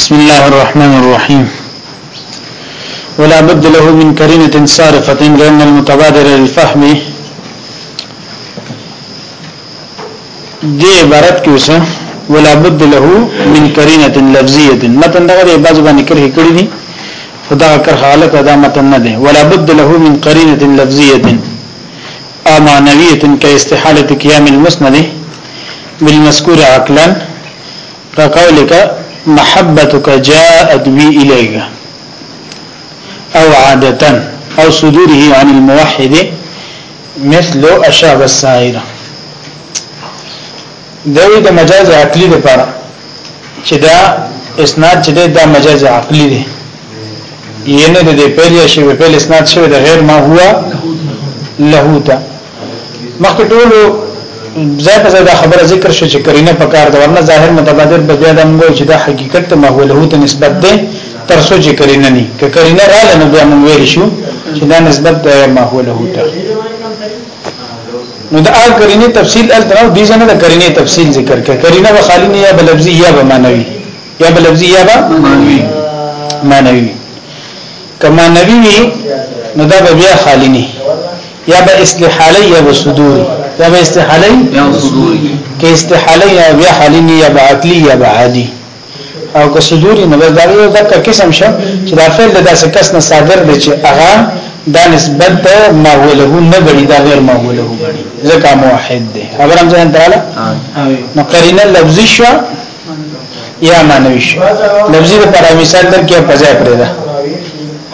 بسم الله الرحمن الرحيم ولا بد له من كرينة صارفة لأن المتبادر للفهم دي عبارت کیوسه ولا بد له من كرينة لفظية متن دغه بعض باندې کړی کړی دي خدا کر حالت ادا متن نه ولا بد له من كرينة لفظية امانويه كاستحاله قيام المسند بالمذكور عقلا كقولك محبتك جاءت بي إليك أو عادة أو صدوره عن الموحد مثل أشاب السائرة دوی د مجاز عقلی لپاره چې دا اسناد چې دا مجاز عقلی دی ینه د دې پیل شي په پیل اسناد شوی د غیر ما هوا لهوتا مخکې ټولو زای په زای دا خبره ذکر شو چې کرینه په کار دا ورنه ظاهر متبادر به بیا د موږ چې دا حقیقت ته محوله ته نسبت ده تر څو چې کرینه نه ک کرینه رااله نو بیا موږ ویل شو چې دا نسبت ده محوله ته نو دا کرینه تفصیل ال تر دې ځنه دا کرینه تفصیل ذکر ک کرینه به خالی نه یا بلفظي یا به معنوي یا بلفظي یا به معنوي معنوي کما نبی نو دا بیا خالی نه یا به اصلاح علی یا به صدوری یا به استحالی یا صدوری که استحالی یا بیا حلینی یا بعقلی یا بعادی او که صدوری نو بس داوی دک قسم شو چې دا فعل د داسې کس نه صادر دی چې هغه دا نسبت ما وله نه غړي دا غیر ما وله غړي ځکه موحد دی خبرم ځان تعالی نو قرینه لفظی شو یا معنی شو لفظی د پر مثال در کې په ځای پرې ده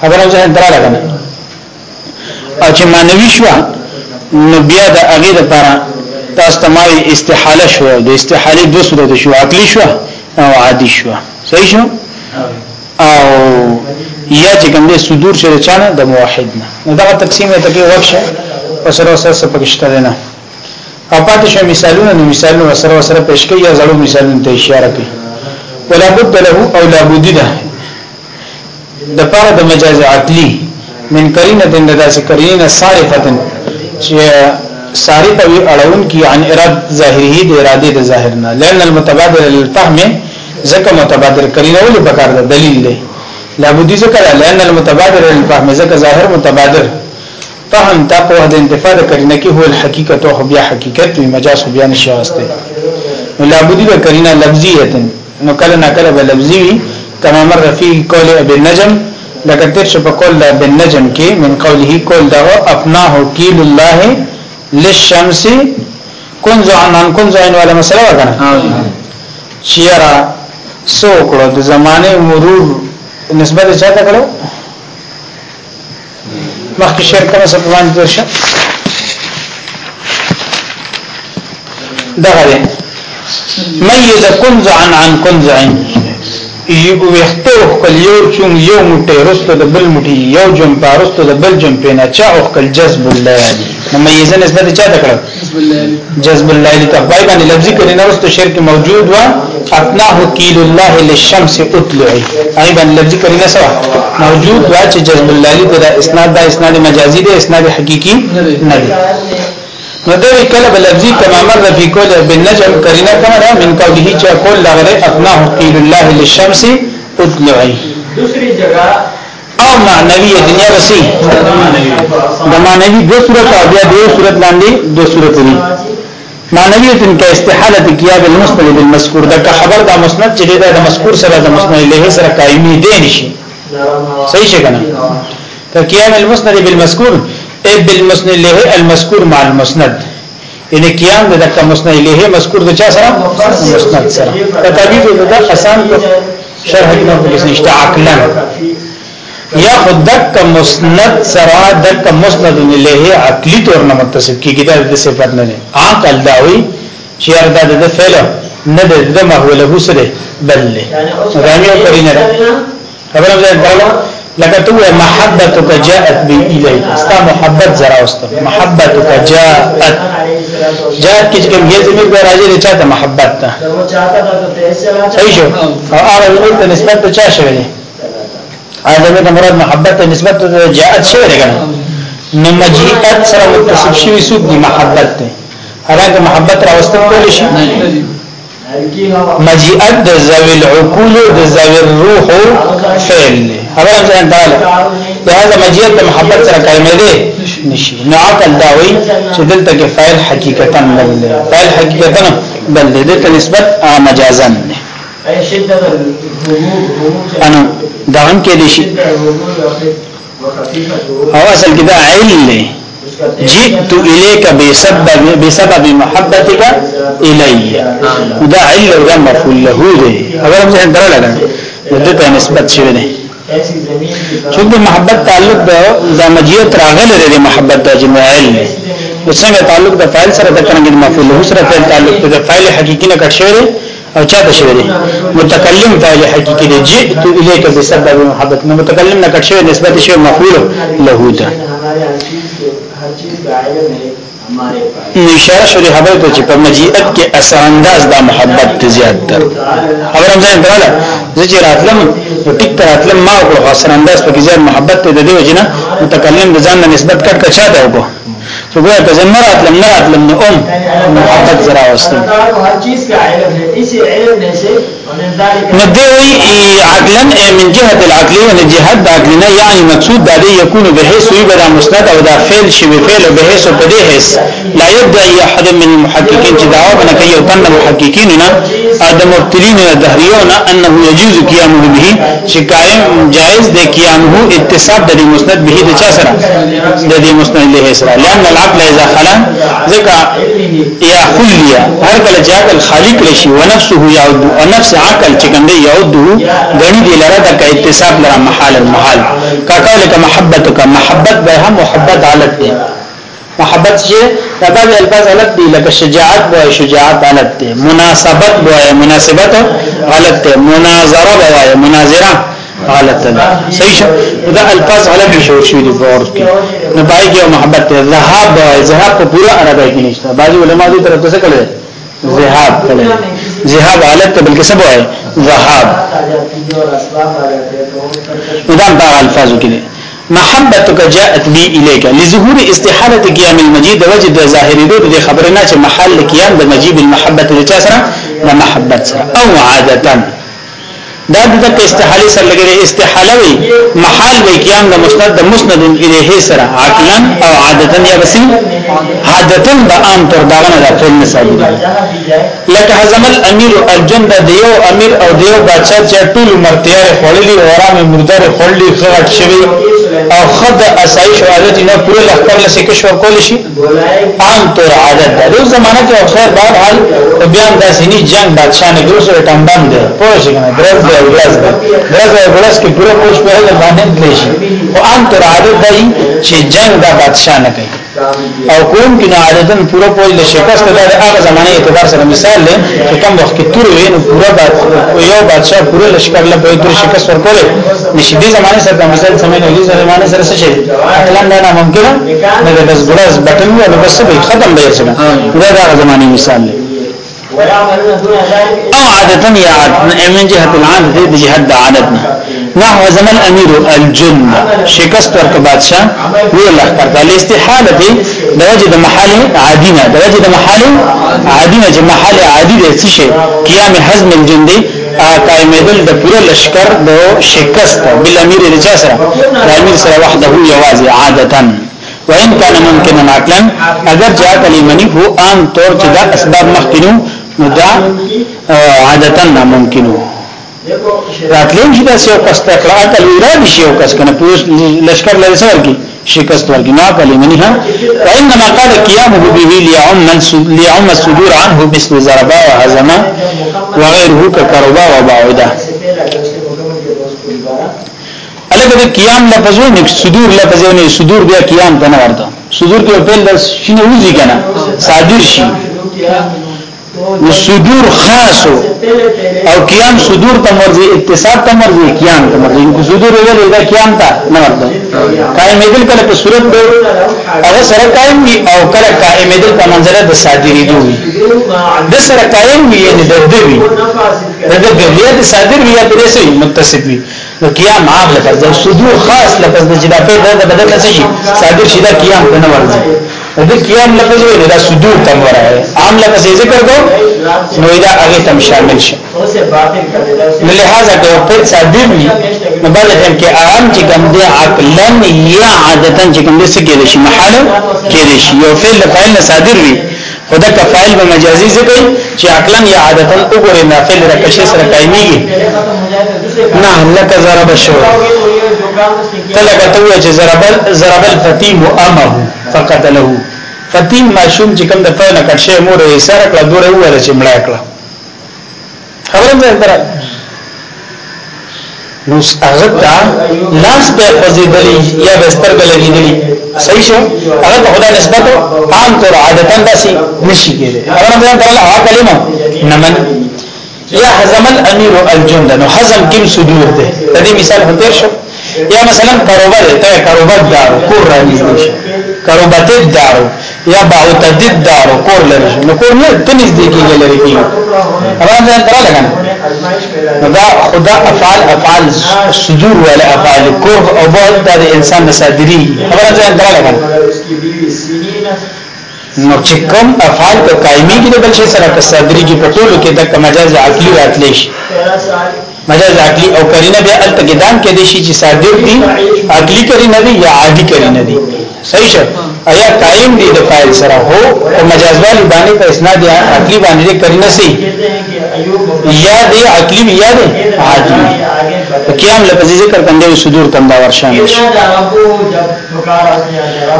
خبرم ځان تعالی کنه او چې معنی شو نو بیا د هغه لپاره تاسو تمای استحاله شو د استحاله دو صورت شو عقلی شو او عادي شو صحیح شو او یا چې کوم د صدور شری چانه د موحد نه دا تقسیم ته کې ورشه پس را سره پکشته نه اپات شو مثالونه نو مثالونه سره سره پېښ کوي یا زړو مثالونه ته اشاره کوي ولا بد له او لا بد ده د پاره د مجاز عقلی من کرینه د داسې کرینه صالحه چې ساری په اړون کې عن اراد ظاهري د اراده د ظاهر نه لئن المتبادل للفهم ځکه متبادل کړي نه ولې پکار ده دلیل دی لابدي ذکر لئن المتبادل للفهم ځکه ظاهر متبادل فهم تا په د انتفاع کړي نه کې هو الحقیقت او بیا حقیقت وي مجاز بیان شي واسطه لابدي د کړي نه لفظیت نو کله نه کله به لفظي وي کما مر فی قول ابي النجم لقد شبك الله بالنجم کی من قوله قول ده اپنا ہو کی لله للشمس كنز عن كنز عن ولا مسئله وکنا چیرا سو کړه د زمانه مرور نسبت چاته کړه مخکې شعر کړه سبحان درشه دغه ميز كنز عن عن كنز عن یو وختو خپل یو چون یو مټه رسته د بل مټي یو جن پارسته د بل جن پینا چا او خپل جذب الليالي ممیزه نسبت چا تکړه جذب الليالي تقوی باندې لفظي کړي نه رسته شرک موجود وا اپناه کیل الله للشمس اطلعي ایبا لفظي کړي نه سوا موجود وا چې جذب الليالي د اسناد دا اسناد مجازي دی اسناد حقيقي نه دی نو دغه کله بل لفظي کما مر فی کول بالنجم قرینه کما ده من قوله چا کول لغره اقناه قیل الله للشمس اطلعي دوسری جگہ او معنوی دنیا وسی د معنوی دو صورت او بیا دو صورت لاندې دو صورت دي معنوی تن کې استحاله کیا بالمسند بالمذکور دا خبر دا مسند چې دا د مذکور سره د مسند له سره قائمی دي نشي صحیح څنګه کیا بالمسند بالمذکور قیب بالمسند الیه المذکور مع المسند یعنی قیام د دک مسند الیه مذکور د چا سره مسند سره تطبیق د دک آسان کو شرح نه پولیس نشته عقلا یا خود دک مسند سره دک مسند الیه عقلی طور نه متصف کیږي د صفات نه نه عقل دا وی چې اردا د فعل نه د محوله هو سره بل له رامي او پرینه خبره ده لکه تو محبتک جاءت بی الی استا محبت زرا واست محبتک جاءت جاءت کی کوم یز می به راځي چې ته محبت ته صحیح شو او هغه یو ته نسبت ته چا شوی دی اځمه د مراد محبت ته نسبت ته جاءت شوی دی نو مجیئت سره متصل شوی سوق دی محبت ته هغه محبت را واست کول شي مجیئت د زوی العقول د زوی الروح فعل خبره څنګه داله لہذا مجیت د محبت سره قائم دی نشي نو عقل دا وایي چې دلته کې فاعل حقیقتا بل دی فاعل حقیقتا بل دی دلته نسبت مجازا دی انا دا هم کې دي شي او اصل کې دا علم دی جئت اليك بسبب بسبب محبتك الي دا علم غمر له دي اگر موږ درلګا دته نسبت شوی دی څوک د محبت تعلق د زمجیت راغله لري محبت د جمعیل نو څنګه تعلق د فاعل سره د کنګ مفعول هو سره فعل تعلق د فاعل حقيقي نه کښره او چا د شوی متکلم فاعل حقيقي دی جئت الیک بسبب محبت نو متکلم نه کښره نسبت شوی مفعول له ده اشاره شوی خبر ته چې په مجیت کې اثر انداز د محبت زیات تر خبر هم ځان دراله چې راتلم نو ټیک پر راتلم ما وکړو غسر انداز په ځان محبت ته د دې وجنه متکلم د ځان نسبت کټ کچا دا وګو چې ګویا په ځان راتلم نه راتلم نو ام محبت زرا واستم هر چیز کا علم ہے اسی علم میں سے ندوی عقلا من جهه العقل و جهه عقلنا یعنی مقصود دا دی یكون بحيث يبدا مسند او دا فعل شی به فعل بحيث او په دې حس لا يدعي احد من المحققين چې دعوا نه کوي او تن محققین نه ادم مبتلین نه دهریون انه يجوز قيامه به شکایم جائز دی قیامه اتصاب د مسند به د چا سره د دې مسند له سره لئن العقل اذا خلا ذکا یا خلیا هر کله چې عقل خالق لشي ونفسه يعود ونفسه عقل چې کنده یودو غنی دی لره د اتصاب لره محال المحال کاکل ک محبت ک محبت به هم محبت حالت دی محبت چې د بعض الفاظ حالت دی لکه شجاعت به شجاعت حالت دی مناسبت به مناسبت حالت دی مناظره به مناظره حالت دی صحیح شه دا الفاظ حالت شو شو دی په عرب کې نو پای کې محبت دی ذهاب به ذهاب په پورا عربی کې نشته بعض علما دې طرف څه کړي ذهاب کړي ذهاب حالت ته بلکې سبا ہے ذهاب دا په الفاظو کې دي محبتک جاءت بی الیک لظهور استحاله قیام المجید وجه د ظاهری دو د خبره نه چې محل قیام د مجیب المحبت د چا سره د محبت سره او عادتن دا د تک استحاله سره لګیږي استحاله وی محال وی قیام د مستند مسند الیه سره عقلا او عادتا یا بسی عادتا به عام تر دا نه راځي نه صاحب لکه حزم الامیر الجند دیو امیر او دیو بادشاہ چې ټول مرتیار خړلې او آرام مردار خړلې خړټ شوی او خد اسایش او عادت نه پوره لخر لسی کشور کول شي عام طور عادت ده روز زمانه کې اکثر بعد حال بیا د سینی جنگ بادشاہ نه ګروس او ټمبم ده پوه شي کنه درز ده ګلاس ده درز ده ګلاس کې پوره پوش په باندې لشي او عام طور عادت ده چې جنگ دا بادشاہ نه کوي او کوم کنا عددن پورا پوج له شکست د هغه زمانه اعتبار سره مثال له چې کوم وخت کې تور وین پورا باد یو بادشاہ پورا لشکر له به تور شکست ورکول نشي دي زمانه سره د مثال سمې له زمانه سره څه شي اعلان نه ممکنه نه بس ګلاس بټن او بس به ختم به شي دا د هغه زمانه مثال له او عادتن یا من جهه العادت دي جهه د عادتنا نحو زم الامیر الجن شکست ورک بادشاہ وی الله کرتا الاستحاله دی د وجه د محل عادینه د وجه د محل عادینه چې محل عادی دی څه شي قیام حزم الجن دی قائمدل د پوره لشکر د شکست بل امیر رجا سره د امیر سره وحده یوازي عادتا وان كان ممكنا عقلا اگر جاءت لمنی هو عام طور چې دا اسباب مخکینو نو دا عادتا ناممکنو راتلین چې داسې یو کس تکړه عقل ایراد شي یو کس کنه پوس لشکر لري سره کی شکست ورکی نا کلی منها وانما قال قيامه به ليعم من ليعم الصدور عنه مثل زربا وهزما وغيره ككربا وبعودا الګ قیام لفظونه صدور لفظونه صدور بیا قیام ته نه ورته صدور کې په لږ شنه وځي کنه صادر شي صدور خاص او قیام صدور ته مرضی اتصال ته مرضی قیام ته مرضی کو صدور ویل دا قیام ته نه مرضی قائم دل کله په صورت دی هغه سره قائم وي او کله قائم دل په منځله د صادری دی وي د سره قائم وي نه د دی وي د د بیلیت صادر وی په سره متصل وي نو قیام عام لفظ صدور خاص لفظ د جدا په د بدل نه شي صادر شي دا قیام ته نه مرضی د قیام لفظ وی دا صدور تم ورای عام لفظ ذکر کو نو دا هغه تم شامل شه نو لہذا که په صادم نو بل ټیم کې عام چې کوم دی عقلن یا عادتن چې کوم دی څه کېږي شي محاله کېږي شي یو فعل فاعل صادر وی خدا کا فاعل به مجازي ذکر چې عقلن یا عادتن وګورې نافل رکشه سره قائميږي نه لك ضرب الشور تلګه توه چې ضرب ضرب الفتي مؤمه فقتله فتیم معشوم چې کوم د پاینه کټشه مور یې سره کړه دوره وره چې مړ کړه خبرم ځای تر نو هغه تا لاس به خوځېدلی یا به سترګه لګېدلی صحیح شو هغه په خدای نسبت عام طور عادتاً داسي نشي کېږي خبرم ځای تر هغه کلمه نمن یا حزم الامیر الجند نو حزم کم صدور ده د مثال هتر شو یا مثلا کاروبار ته کاروبار دار کور را نږدې شو کروبت دارو یا باو تدید دارو کور لرشو نو کور نه تنیز دیکی لري کی اما نه درا لګنه دا خدا افعال افعال صدور ولا افعال کور او بعد د انسان صدری اما نه درا لګنه نو چې کوم افعال په قائمي کې د بل شي سره په صدري کې په ټولو کې د مجاز عقلي راتلی شي مجاز عقلي او قرینه بیا التقدام کې د شي چې صادر دي عقلي قرینه دي یا عادي قرینه دي صحیح شه آیا قائم دی د فاعل سره هو او مجاز والی باندې په اسناد یا عقلی باندې کړی نه سي یا دی عقلی یا دی عقلی قیام لفظ ذکر کنده صدور کنده ورشان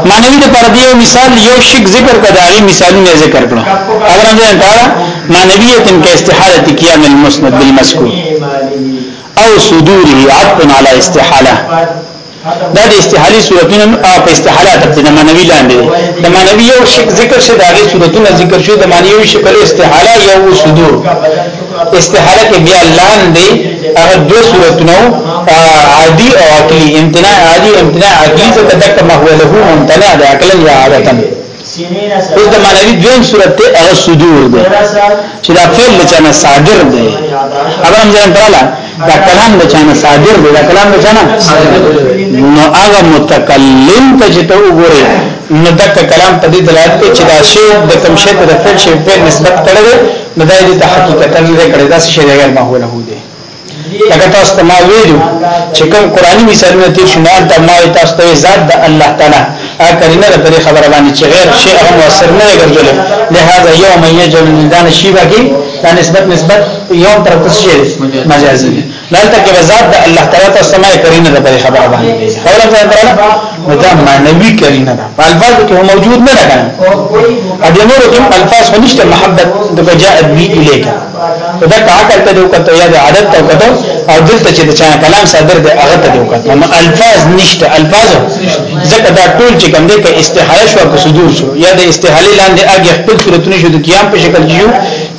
مانوی د پردیو مثال یو شک ذکر کداغي مثالونه ذکر کړو اگر موږ انټارا معنویت کې استحاله قیام المسند بالمذکور او صدوره عطف على استحاله دا د استحالی صورتونه په استحالات د معنوي لاندې د معنوي یو شک ذکر شه داغه صورتونه ذکر شو د معنوي شکل استحاله یو صدور استحاله کې بیا لاندې هغه دوه صورتونه عادي او عقلي امتناع عادي امتناع عقلي څخه دک محوله ممتنع د عقل یا عادت اوس د معنوي دویم صورت هغه صدور دی چې دا فعل چې نه صادر دی هغه هم ځان پراله دا کلام د چانه صادر دی دا کلام د چانه نو هغه متکلم ته چې ته وګورې نو دا کلام په دې دلالت کوي چې دا شی د کوم شی ته د فعل شی په نسبت تړلی نو دا دې ته حقیقت نه کړي دا شی غیر معقول هو دی لکه تاسو ته ما ویلو چې کوم قرآني مثالونه تیر شمار ته ما تاسو ته ذات د الله تعالی ا کرینه په دې خبره باندې چې غیر شی هغه موثر نه ګرځول لہذا یوم یجل دان شی باقي دا نسبت نسبت یو طرف ته شي مجازي دلته کې وزاد د الله تعالی ته سماع کرینه ده په خبره باندې اوله ځای درنه دا معنوي کرینه ده په الفاظ کې موجود نه ده اډیا نور کې الفاظ هنيشته محبت د بجاء بي الیک دا کا کته دی کته یا عادت ته کته او دلته چې د چا کلام صادر دی هغه ته دی کته نو الفاظ نشته الفاظ ځکه دا ټول چې کوم دی په استحاله شو په صدور شو یا د استحاله لاندې اګه خپل صورتونه شو د قیام په شکل جوړ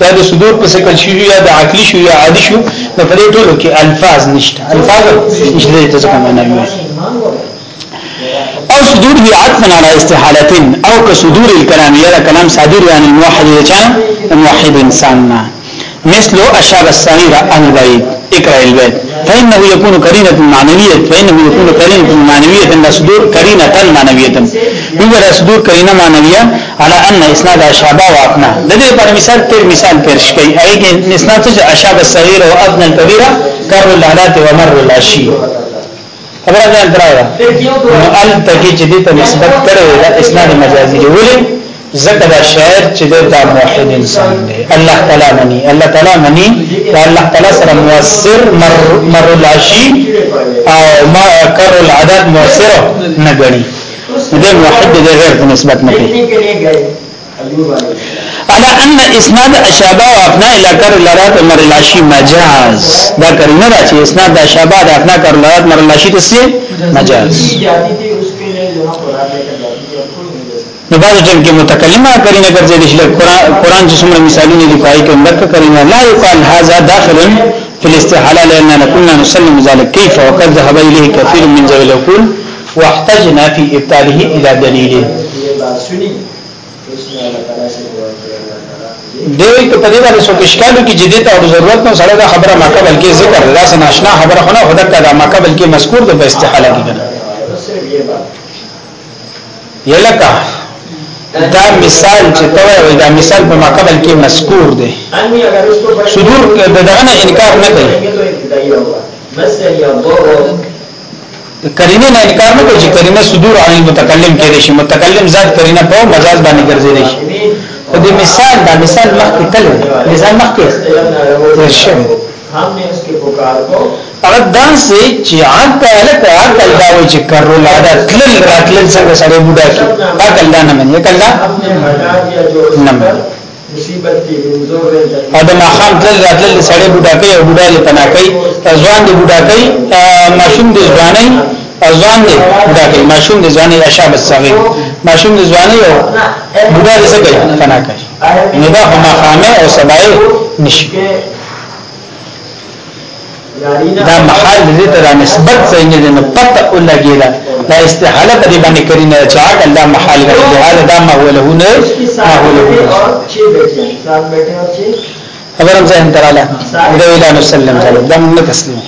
دا د صدور په شکل شي یا د عقلی شو یا عادي شو نو په دې ټولو کې الفاظ نشته الفاظ نشته د څه معنا او صدور هي عطفا على استحالتين او كصدور الكلام يرى كلام صادر عن الموحد لچا الموحد انسان مثل اشار الصغير عن البعيد اقرا البيت فانه يكون قرينه معنويه فانه يكون قرينه معنويه ان صدور قرينه معنويه دیگر اصدور کرینه مانویه على ان اسناد اشعبا و ادنا د دې پر مثال تیر مثال پیش کړي اېږي اسناد چې اشعب الصغير او ادنا الكبيره کر العادات و مر العشي خبره ده دراوه ال تکي چې دې ته نسبت کړي دا اسناد مجازي دی ولې زکه دا شاعر چې دا موحد انسان دی الله تعالی مني الله تعالی مني الله تعالی سره موثر مر مر العشي او ما کر العادات موثر نه غني ده موحد ده غیر په نسبت نه کوي على ان اسناد اشابه وافنا الى كر لرات مر لاشی مجاز دا کرینه را چې اسناد اشابه د افنا کر لرات مر لاشی تسه مجاز نو بعض ټیم کې متکلمه کرینه ګرځي د قرآن چې څومره مثالونه دي پای کې اندر کرینه لا یقال هذا داخل في الاستحاله لاننا كنا نسلم ذلك كيف وقد ذهب اليه كثير من ذوي العقول واحتجنا في ابطاله الى دلیل دوی ته په دې باندې څو اشکالو کې جديت او ضرورت نو سره دا خبره ما قبل کې ذکر دا سن آشنا خبره خو نه خدا کدا ما قبل کې مذکور ده په استحاله کې کنه یلکه دا مثال چې توه دا مثال په ما قبل کې مذکور ده صدور دغه انکار نه کوي بس یضر کرینه نه انکار نه کوي کرینه صدور عن المتکلم کې شي متکلم ذات کرینه په مجاز باندې ګرځي شي په دې مثال دا مثال مخکې تلو مثال مخکې ورشه هغه داسې چې عقل ته عقل دا وایي چې کرو لاده تلل راتلل څنګه سره بوډا کی عقل دا نه مني عقل دا نه مني مصیبت کې منزور او د ماخام تل راتل سړی بوډا کوي او بوډا له پنا کوي ځوان دی بوډا کوي ماشوم دی ځواني ځوان دی بوډا کوي ماشوم دی ځواني اشاب الصغير ماشوم دی ځواني او بوډا یې څه کوي پنا کوي نو دا ماخامه او سبای نشي دا محال دې ته نسبت څنګه دې نه پته ولګیلا دا استحاله دې باندې کړی نه چې الله محال دې حال دا ما هو له نه ما هو له خبر هم ځان تراله دا ویلا نو سلم تعالی دم نه تسلیم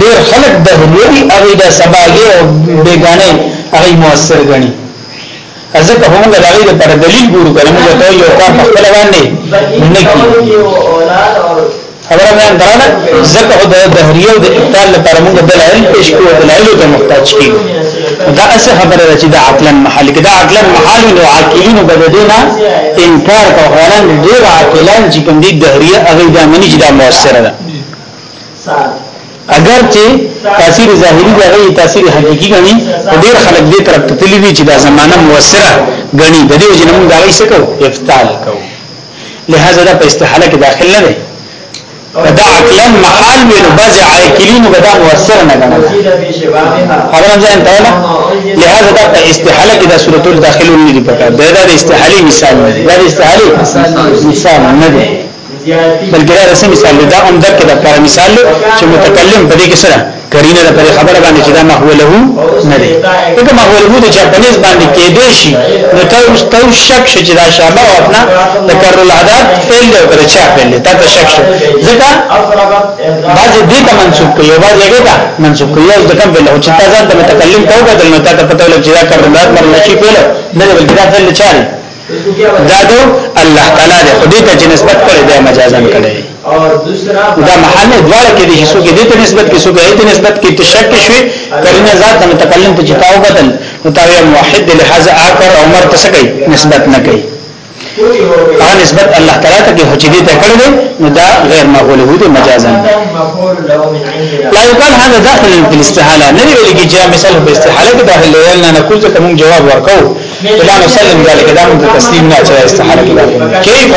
ډیر خلک د هلوري هغه د سباګي او بیگانه هغه موثر غني ځکه هم د هغه لپاره دلیل ګورو کړم چې دا یو کار په خپل باندې نه کی خبر هم ځان تراله ځکه د دهریو د اقتال لپاره موږ دلایل پیش کوو دلایل ته محتاج کیږو دا اس خبره چې دا عقلن محل کې دا عقلن محل نو عاقلین بددینا انکار کوي وران ډیر عاقلان چې کوم دي دهریه هغه دا منی چې دا موثر ده اگر چې تاثیر ظاهری دی هغه تاثیر حقيقي غني ډیر خلک دې طرف ته تللی چې دا زمانہ موثره غني د دې جنم دا وایي څه کو افتال کو لہذا دا په استحاله کې داخله نه دی دا عقلن محال وی نو بعض عاقلین به دا مؤثر نه ګڼل خبرم ځان ته ولا لہذا دا استحاله کې دا صورتو داخلون نه دي پکا دا د استحاله مثال نه دا استحاله مثال نه دی بلکې دا رسمي مثال دی دا هم د کده کار مثال دی چې متکلم په دې کې سره کرینه د پر خبره باندې چې دا محوله نه دی دغه محوله د جاپانیز باندې کې دی شي نو تاسو تاسو شک شې چې دا شامه او خپل تکرر العادات فعل دی پر چا فعل دی تاسو شک شې ځکه بعض دې ته منسوب کوي او بعض یې ته منسوب کوي او ځکه بل چې تاسو د متکلم کوو بدل نو تاسو پته ولګ چې دا کرر العادات مرشي فعل نه بلکې دا فعل چاري دا دو الله تعالی دې خدای ته چې نسبت کړی دی مجازن کړی دا محل دواړه کې دي هیڅ کې دې ته نسبت کې څوک دې نسبت کې تشک شوي کرنے ذات د متکلم ته جتاو بدل نو تا یو موحد لہذا اکر عمر تسکی نسبت نه کوي هغه نسبت الله تعالی ته کې حجدي ته کړل نو دا غیر مقبول هودي مجازا لا يقال هذا داخل في الاستحاله نه ویل کې چې مثال په استحاله کې داخل ویل نه کول ته موږ جواب ورکو لا نسلم ذلك دا موږ تسلیم نه چې استحاله کې كيف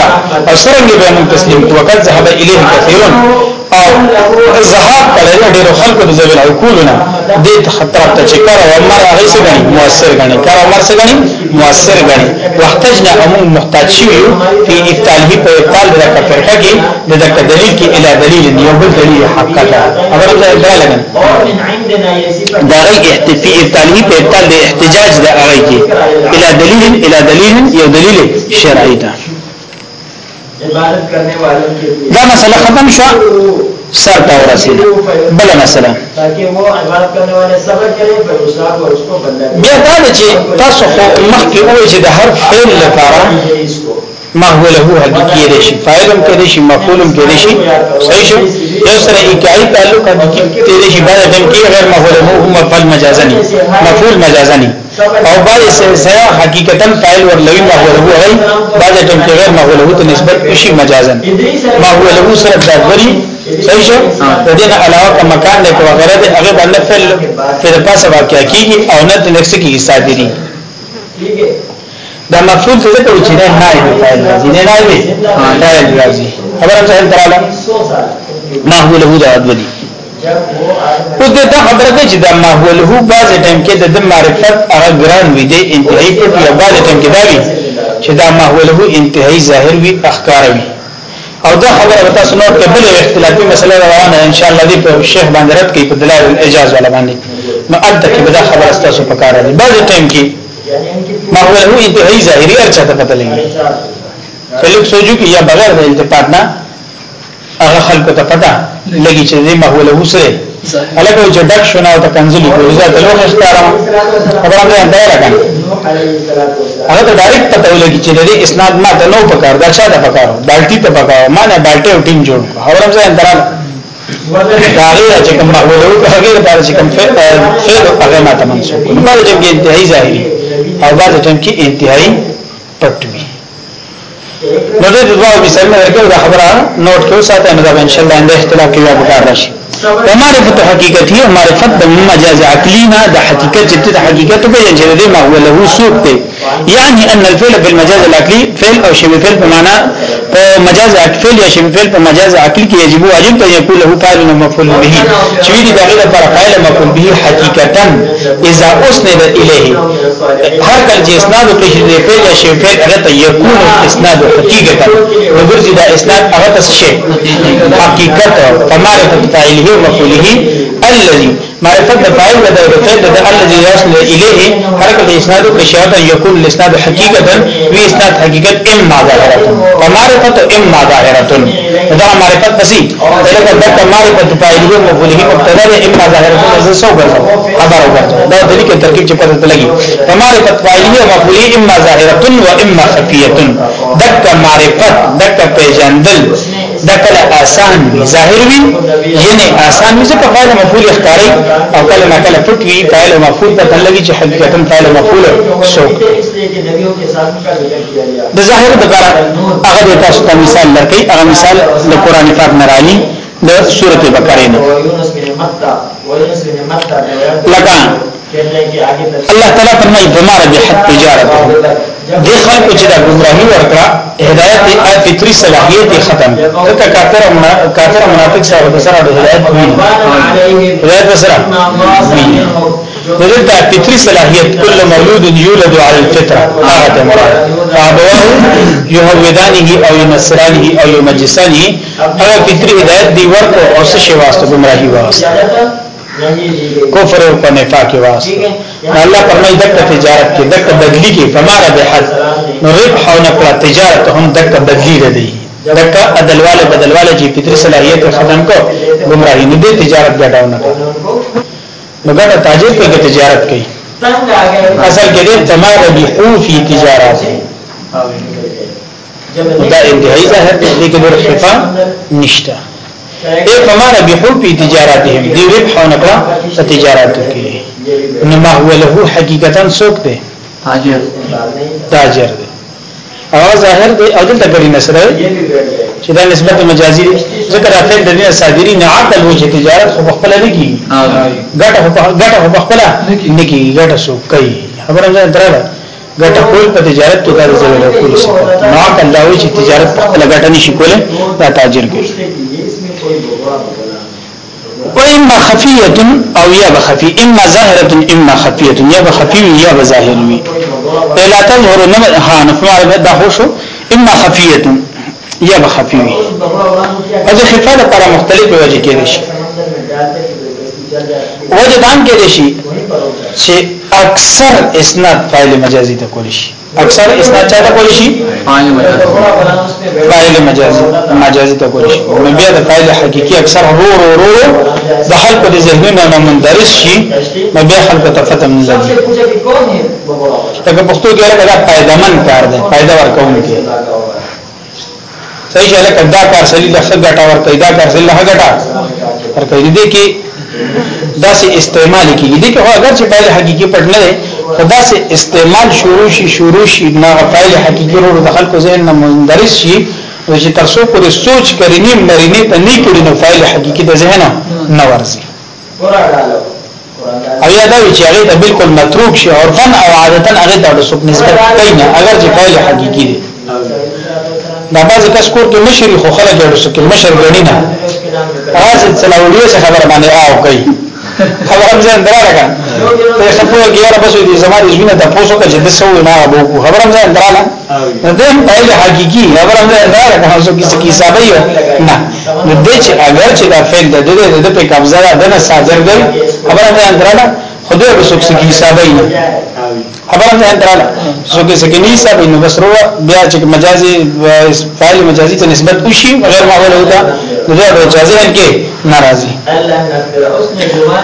او څنګه به موږ تسلیم کوو وقد ذهب اليه كثير او ذهاب کړل ډیرو خلکو د ذوال عقولنا دې خطر ته چې کار او امر هغه څه غني مؤثر غني کار او امر څه غني مؤثر غني واحتجنا امون محتاج رد شوی په افتاله په افتال د فرقه کې د دک دلیل کې اله دلیل یو بل دلیل حق ده خبره ده دا لګن دا غي احتفي افتاله په افتال د احتجاج د اړای کې اله دلیل اله دلیل یو دلیل شرعي ده عبادت کرنے والوں کے دا مسله ختم شو سر تا ورسید بل مسله بیا دا چې تاسو خو مخکې وایي چې د هر فعل لپاره محول هو حقیقی دی شي فاعلم کېدې شي مفعولم کېدې شي صحیح شو یو سره ایکای تعلق حقیقی کېدې شي بعد دم کې غیر محول هو مفعول مجازنی مفعول مجازنی او بعضی سره حقیقتا فاعل ورلوی ما هو له غي بعضی ټیم کې غیر ما هو له ته نسبت شي مجازن ما هو له سره د غري صحیح شه د دې علاوه کوم مکان له وغیرہ د هغه باندې فعل فعل پاسه واقع کیږي او نه د نفس کې صادری دا مفعول څه ته چې نه نه فاعل راځي نه نه وي فاعل راځي خبره څنګه تراله ما هو له د غري او دې دا خبره ده چې د ماحول هو باز ټیم کې د معرفت هغه ګران وي د انتهایی په یو باز ټیم کې دا وي چې دا ماحول هو انتهایی ظاهر وي اخکار وي او دا خبره تاسو نو په بل اختلافي مسله روانه ان شاء الله دې په شیخ باندې رات کې په دلایل الاجازه ولا باندې نو اته کې دا خبره تاسو په کار دي باز ټیم کې ماحول هو انتهایی ظاهري ارچا ته پته لګي خلک سوچو کې یا بغیر د التفات نه هغه خلکو ته پته لګي چې دې محوله وسره الګو چې ډک شونه او تکنزلی کوي زه ته لوخ ښکارم خبره مې انده راکړه هغه ته ډایرکټ پته ولګي چې دې اسناد ما ته نو پکار دا چا ده پکار بالټي ته پکار ما نه بالټي او ټیم جوړ خبره مې اندرال داغه چې کوم محوله هغه لپاره چې کوم فعل هغه ما ته منسوب کوي مله چې انتهایی ظاهري او بعض ټیم کې انتهایی پټوي نو دې دوه مثال نه ورکړ دا خبره نوٹ کړو ساته نو دا ان شاء الله انده اختلاف کې به کار راشي معرفت حقیقت هي معرفت د مجاز عقلینا د حقیقت چې د حقیقت په جن چې دې ما هو له سوق ته یعنی ان الفعل في المجاز العقلي فعل او شبه فعل بمعنى په مجاز عقل یا شبه فعل په مجاز عقل کې یجب واجب ته یقول له فاعل مفعول به چې دې دغه لپاره فاعل مفعول به حقیقتا اذا اسند الیه هر کله چې اسناد کې شبه فعل یا شبه فعل هغه ته یقول اسناد حقیقتا وګرځي دا اسناد هغه ته شی حقیقت فمعرفه فاعله مفعوله الذي معرفت د فاعل د فعل د الذي يصل اليه حرکت اسناد او اشاره يكون الاسناد حقيقه وی اسناد حقیقت اما ظاهره ومعرفت اما ظاهره دا معرفت پسې دغه د معرفت فاعل او مفعوله مبتدا د اما ظاهره د سو ګرځو خبر وګرځو دا د لیک ترکیب چې پته لګي معرفت فاعل او مفعوله اما ظاهره و اما خفيه دک معرفت دک پیژندل دا کله آسان وي ظاهر وي یعنی آسان وي ځکه فعل مفعول اختیاري او کله نه کله پټ وي فعل مفعول په تلګي چې حقیقتا فعل مفعول شو د ظاهر د بار هغه تاسو ته مثال لکې هغه مثال د قران پاک نه رالي د سورته بقره نه لکه الله تعالی فرمایي بمار بحد تجارته دې خلکو چې د ګمراهي ورکړه هدایت فطری صلاحیت ختم ځکه کافر کافر منافق صاحب سره د هدایت وی هدایت سره دلته فطری صلاحیت کله مولود یولد علی الفطره هغه مراد فابوه یهودانه او نصرانه او مجسانه هغه فطری هدایت دی ورکو او څه شی واسطه ګمراهي واسطه کفر او نفاق واسطه الله فرمایي دغه تجارت کې دغه بدلی کې فما ربحت نو ربح او نقل تجارت هم دغه بدلی لري دغه بدلواله بدلواله چې فطری صلاحیت ختم کو گمراهی نه دي تجارت ګټاونه نو ګټه تاجر په تجارت کوي اصل کې دې تما ربحو فی تجارت دا انتهایی ظاهر دی لیکن ربحا نشته اے فما ربحو فی تجارتهم دی ربح او نقل تجارت کوي نو ما هو له حقیقتا څوک دی تاجر تاجر دی او ظاهر دی او دلته ګړي نسره چې دا نسبت مجازي ذکر اخر د دنیا صادری نه عقل وجه تجارت خو خپل نه کیږي ګټه ګټه خو خپل نه کیږي ګټه سو کوي خبره ده درته ګټه کول په تجارت تو کار زول کول شي نه عقل دا وجه تجارت خپل ګټه نشي کوله دا تاجر کوي و اما خفیه او یا بخفی اما ظاهره اما خفیه یا بخفی یا بظاهر وی لا تظهر نم ها نفعل دا هو شو اما خفیه یا بخفی وی از خفاله پر مختلف وجه کې نشي وجه دام کې شي چې اکثر اسناد فاعل مجازي ته کول شي اکثر اسناد چا ته کولی شي فاعل مجازي مجازي ته کولی شي نو بیا د فاعل حقيقي اکثر رو رو رو د خلق د ذهنونو نه مندرس شي نو بیا خلق ته فتم نه لګي ته پښتو کې هغه پیدا من کار دی پیدا ورکوونکی صحیح شاله کدا کار سلی لخص غټا ور پیدا کار سلی لخ غټا پر کوي دي کې داسې استعمال کیږي دي کې هو اگر چې پیدا حقيقي پټ نه خدا سے استعمال شروع شي شروع شي نه فعل حقيقي ورو د خلکو ذهن نه مندرس شي او چې تر څو پر سوچ کرینی مرینی ته نه کړی نو فعل حقيقي د ذهن نه ورزي او یا دا چې هغه ته بالکل متروک شي او فن او عادتا هغه ته د سوق نسبت کینه اگر چې فعل حقيقي دی دا بعضی کس کور کې مشر خو خلک جوړ شکل مشر غنی نه راځي چې لاوړي څه خبر باندې آو کوي خبر هم ځان دراګه په څه په کې را پسې دي زما دې ژوند ته پوسو کې د څو نه ابو خبر هم ځان دراله دې په حقيقي خبر هم ځان دراله نه اوسو کیسه کی حساب یو نه نو دې چې اگر چې دا فعل د دې د په قبضه ده نه صادر دی خبر هم ځان دراله خدای به څوک کی حساب یې خبر هم ځان دراله څوک کی حساب نو بس روا بیا چې مجازي فاعل مجازي ته نسبت وشي غیر معقول ده نو دا به ځان کې ناراضي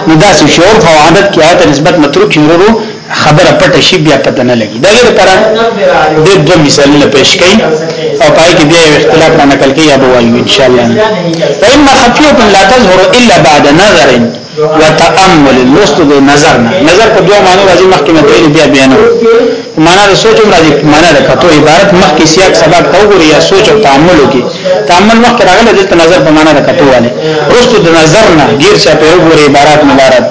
نو دا څه شعور او عادت کې آیت نسبت متروک شورو خبره پټه شي بیا پته نه لګي دغه لپاره د دوه مثالونه پېښ کړي او پای کې بیا اختلاف را نقل کړي ابو وایو ان شاء الله فإما خفية لا تظهر إلا بعد نظر وتأمل لست نظرنا نظر په دوه معنی راځي مخکې مې بیا بیانو معنا د سوچ مراد معنا د کتو عبارت مخکې سیاق سبق ته وګوري یا سوچ او تعامل وکي تعامل مخکې راغله د نظر په معنا د کتو والے وروسته د نظر نه غیر چا په وګوري عبارت مبارک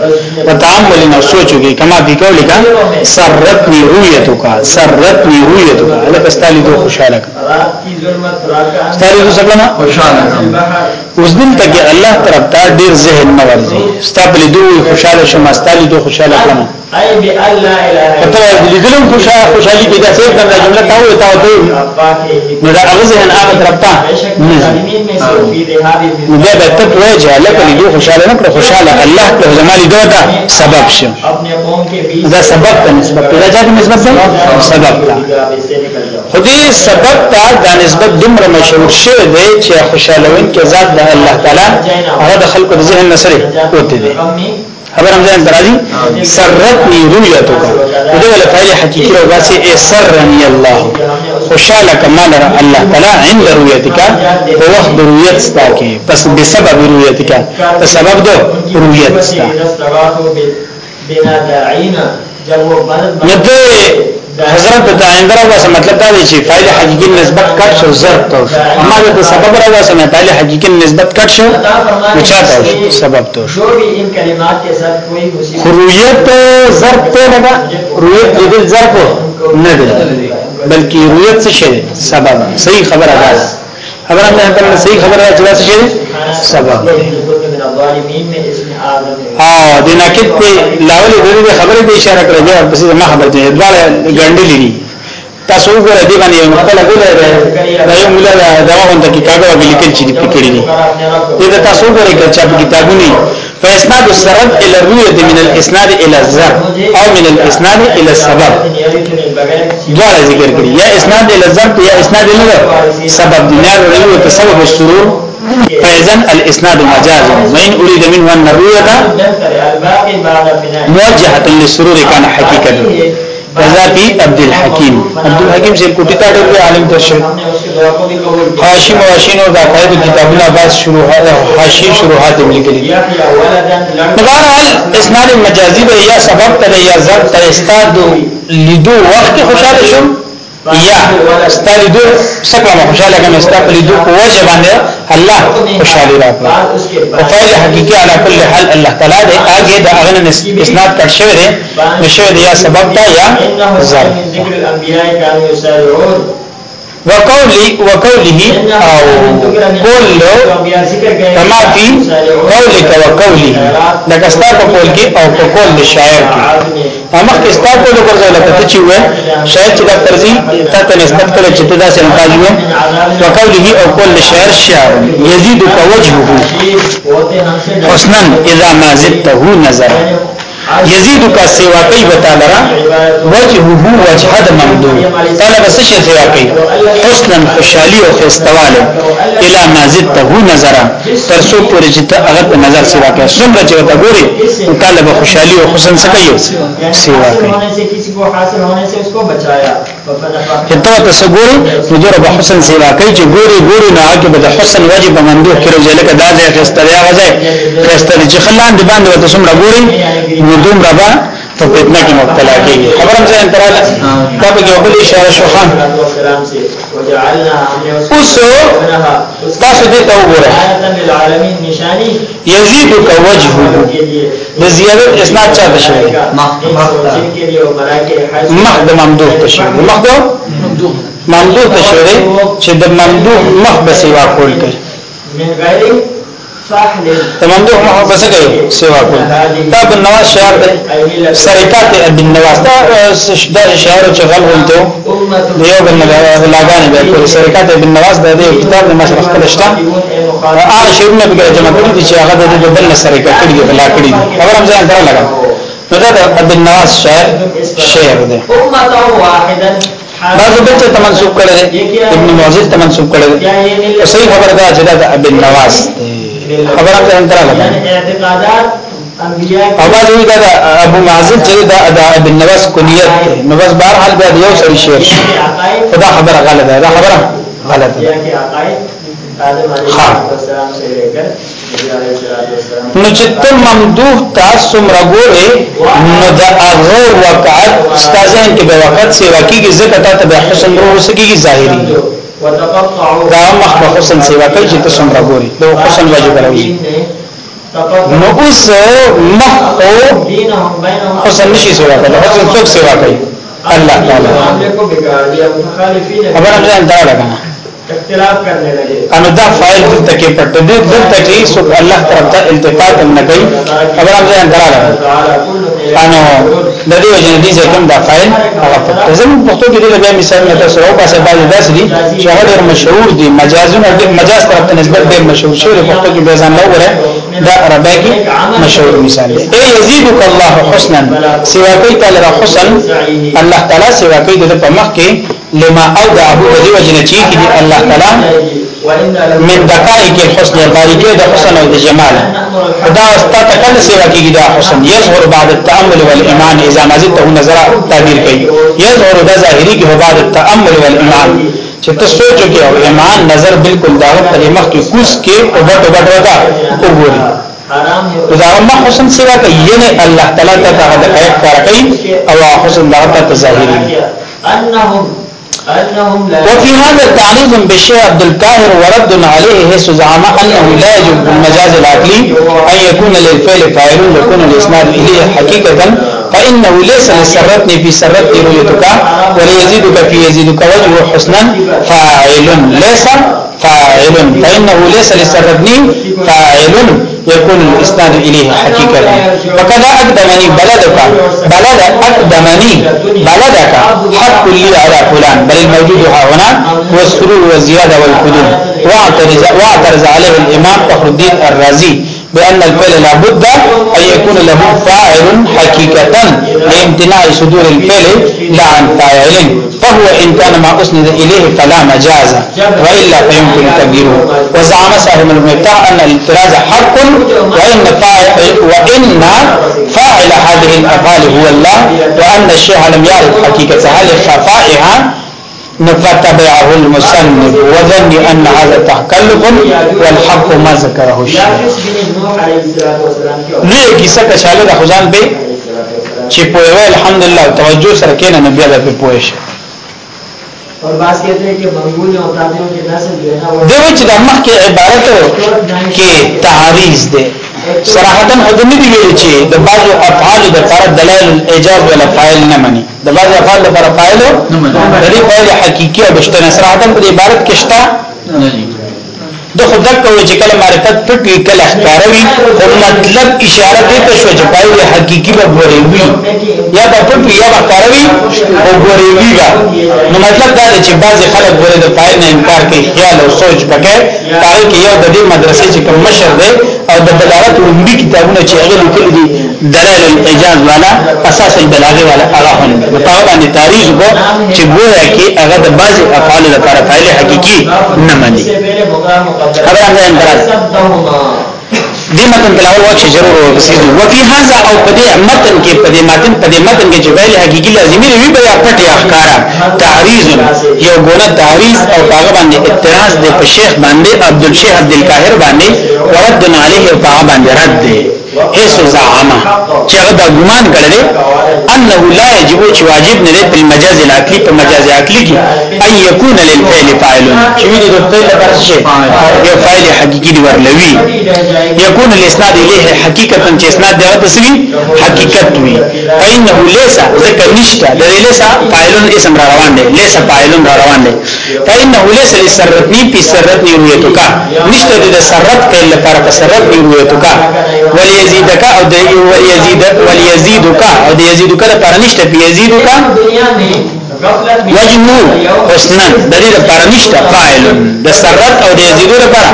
او تعامل نه سوچ وکي کما دی کو لیکا سرتنی رؤیتو کا سرتنی رؤیتو کا الله استالی دو خوشاله استالی دو سکنا خوشاله اوس دن تک الله طرف ته ډیر ذهن نه ورځي استالی دو خوشاله شم استالی دو خوشاله کړم ای بی الله الا الله ته لیدلم خوشا خوشالي کې دا څه کنه جمله تاو تاو ته نو دا هغه ذهن هغه طرف ته نو دا به ته وجه لکه لیدو خوشاله نه خوشاله الله ته زمالي دوته سبب شو دا سبب ته نسبت پیدا جات نسبت سبب ته خدای سبب ته دا نسبت دومره مشهور شوی دی چې خوشالوین کې ذات د الله تعالی هغه د خلقو ذهن نصره کوته دی خبر هم ځان درازي سرتني کا دغه لپاره حقيقي او باسي إيه، سرني الله خوشاله کمال الله تعالی عند رؤيتك په وحد رؤيت ستا کې پس به سبب رؤيتك پس سبب دو رؤيت ستا بنا داعینا جواب بلد حضرت ته آینده راوځه مطلب دا دی چې فایل حقیقي نسبت کټ شو ضرب ته شو اما دا سبب راوځه نه فایل حقیقي نسبت کټ شو بچا ته شو سبب ته شو رویت ضرب ته نه دا رویت دې ضرب نه دی بلکې رویت څه شی سبب صحیح خبره ده خبره نه ده صحیح خبره ده چې څه شی سبب او د نکید په لاول د خبرې په اشاره کړې ده پس ما خبر ته ډول غندلې دي تاسو وګورئ دی باندې مطلب وګورئ دا یو مولا دا وانت کې کاغذ باندې لیکل چې پکړې دي دا تاسو وګورئ کچا په کتابونه فاسناد السرد الى الرؤيه من الاسناد الى الزر او من الاسناد الى السبب دوار ذکر کړی یا اسناد الى الزر یا اسناد الى سبب دینار رؤيه سبب السرور فإذن الإسناد مجاز وإن أريد منه النروية موجهة للسرور كان حقيقة فذا في عبد الحكيم عبد الحکیم سے کوٹی تا ډېر عالم تشریح هاشم او هاشینو دا قائد کتابونه باز شروع هاشی شروعات یې لیکلي بهرحال اسناد مجازی به یا سبب ته یا ضرب ته استاد لیدو وخت خوشاله شوم یا ستاسو دو سکه خوشاله کوم ستاسو دو په وجه باندې الله خوشاله راکړي او فایل حقيقي على كل حال الله تعالی دې اگے د اغنه اسناد کړ شوی دی مشه دی یا سبب تا یا زر ذکر الانبیاء کانوا یسارعون وقولی وقوله او قولو کما فی قولک وقوله لکه ستاسو په قول کې او په قول شاعر کې امر کې ستاسو له ګرځول پته چې وې شاید چې دا فرضي تاسو نه نسبت کړی چې دا څنګه کاږي او قوله او کل شعر شعر يزيد فوجهه حسنا اذا ما زدته نظر یزید کا سیوا کوي وتا لرا وجهه وجهه د ممدو طلب څه شي سیوا کوي حسنا خوشالي او خستواله الا ما زدت هو نظر تر څو پورې چې ته هغه په نظر سیوا کوي څومره چې وتا ګوري نو طلب خوشالي او حسن څه کوي سیوا کوي چې ته تاسو ګوري نو جره به حسن سیوا کوي چې ګوري ګوري نه هغه به د حسن واجب مندوب کړي چې لکه دا ځای خستریا وځي خستري چې خلان دی باندې وته څومره ګوري نو دومره به په فتنه کې مبتلا کیږي خبرم ځان تراله دا به یو بل اشاره شو خان وجعلنا اوسو تاسو دې ته وګورئ یزید کا وجهه د زیارت اسناد چا ته شوی مخد ممدوح ته شوی مخد ممدوح ته شوی چې د ممدوح مخ بسیوا کول کوي من غیر تمام دو محافظه کوي سیوا کول دا په نواز شعر دی سرکات ابن نواز دا دا شعر چې غلغل ته دیو بن لاګان به کول سرکات ابن نواز دا دی کتاب نه مشرح کړه شته هغه شعرونه به جمع کړی دي چې هغه د بل سرکات کړي دی بلا کړي خبر هم ځان درا لگا نو دا ابن نواز شعر شعر دی بعض بچه تمنصوب کړي ابن معزز تمنصوب کړي صحیح خبر دا چې دا ابن نواز دی خبره څنګه دراله اعتقادات او بعد وی دا ابو معزل چې دا دا ابن نواس کنیت نو بس بهر حال به یو سړي شعر خدا خبره غلط ده دا خبره غلط ده نو چې تم ممدوح تاسو مرګوره نو دا هغه وقعت استاذان کې به وخت سیوا کیږي زکه ته به حسن رو سکیږي ظاهري دا مخ په حسن سیوا کوي چې تاسو مرا ګوري دا حسن واجب راوي نو اوس مخ او حسن نشي سیوا کوي حسن څوک سیوا کوي الله تعالی خبر هم ځان دا لګا اختلاف کرنے لگے ان دا فاعل دلته کې پټ دې دلته کې سو الله طرف ته التفات نه کوي خبر هم ځان دا لګا انو د دې وجه دې ځکه دا فایل هغه ته زموږ پښتو کې د بیا مثال نه تاسو او پاسه باندې داس دي چې هغه ډېر مشهور دي مجازونه د مجاز طرف ته نسبت ډېر مشهور شوی په پښتو کې به ځان نه وره دا عربی کې مشهور مثال دی اے یزيدک الله حسنا سوا کوي تعالی را حسن الله تعالی سوا کوي د په مخ کې لما اودعه د دې وجه نه چې الله تعالی من دقائق الحسن باریکی د حسن او د جمال دا استا تکل سیوا کیږي دا حسن یظهر بعد التامل والایمان اذا مزته نظر تعبیر کوي یظهر دا ظاهری کې بعد التامل والایمان چې ته سوچو کې او ایمان نظر بالکل دا په مخ کې کوس کې او بټ بټ راځه وګوري دا ما حسن سیوا کوي یعنی الله تعالی ته دا حقایق کار کوي او حسن دا ته ظاهری انهم وفي هذا تعليل بالشيخ عبد القاهر ورد عليه حيث زعم انه لا يجب بالمجاز العقلي ان يكون للفعل فاعل يكون الاسناد اليه حقيقه فانه ليس لسرتني في سرتني رؤيتك وليزيدك في يزيدك وجه حسنا فاعل ليس فاعل فانه ليس لسرتني فاعل يكون الإسناد إليه حقيقة وكذا أقدمني بلدك بلد أقدمني بلدك حق لي على فلان بل الموجود ها هنا هو السرور والزيادة والقدوم واعترض, واعترض عليه الإمام فخر الدين الرازي بأن الفعل لابد أن يكون له فاعل حقيقة لامتناع صدور الفعل لا عن فاعل هو إن كان ما أسند إليه فلا مجاز وإلا فيمكن تغييره وزعم صاحب المفتاح أن الاعتراض حق وإن فاعل فاعل هذه الأفعال هو الله وأن الشيخ لم يعرف حقيقة هل شفائها فتبعه المصنف وظن أن هذا تحقلق والحق ما ذكره الشيخ ليه کیسه کشاله د خدان به چې په الحمدلله توجه سره کینه نبی علیه په اور بات کہتے ہیں کہ منگول او تابعوں کے نسل جو ہے نا وہ دیو چې د مخ کې عبارت کې تعریض ده صراحتا هغه دی ویل چې د بعضو افعال د پر دلایل الاجاز ولا فاعل نه مني د بعضو افعال د پر فاعل نه مني د دې فاعل حقيقي او بشته صراحتا په عبارت کې شته نه د خدای کوي چې کله معرفت پټ وی کله ښکاروي خو مطلب اشاره دې ته شو چې پای دې حقيقي به ګوري وي یا په پټ یا به ښکاروي او ګوري وي نو مطلب دا دی چې بعضي خلک ګوري د پای نه انکار کوي خیال او سوچ پکې پای کې یو د دې مدرسې چې کوم مشر دی او د بلاغت ومبي کتابونه چې هغه لیکلي دي دلائل الاعجاز والا اساس البلاغه والا هغه هم په باندې تاریخ وو چې ګویا کې هغه د بعضي افعال لپاره فعل حقيقي نه مانی خبره اندرز دې متن تلاول وخت ضرور او بسیزو وفي هاذا او پدې متن کې پدې متن پدې متن کې جوایل حقيقي لازمي وي به پټ یا ښکارا تعریض یو ګونه تعریض او هغه باندې اعتراض دې په شیخ باندې عبد الشیخ عبد القاهر باندې ورد علیه او هغه باندې رد دې ایسو زعاما چې هغه دا ګمان کړی انه لا یجب چې واجب نه دی په مجاز العقلی په مجاز عقلی کې اي يكون للفعل فاعل چې ویني د فعل لپاره شي یو فاعل حقيقي دی ورلوي يكون الاسناد اليه حقیقتا چې اسناد دی او تسوی حقیقت وي فانه ليس ذکر نشته د ليس فاعل اسم را روان دی ليس فاعل را روان دی فانه ليس لسرتني في سرتني رؤيتك نشته د سرت په لپاره سرت رؤيتك ولي یزیدک او د یزید ول یزیدک او د یزیدک د پرنشته په یزیدک وجهو حسنا د دې لپاره نشته فاعل د سرت او د یزیدو لپاره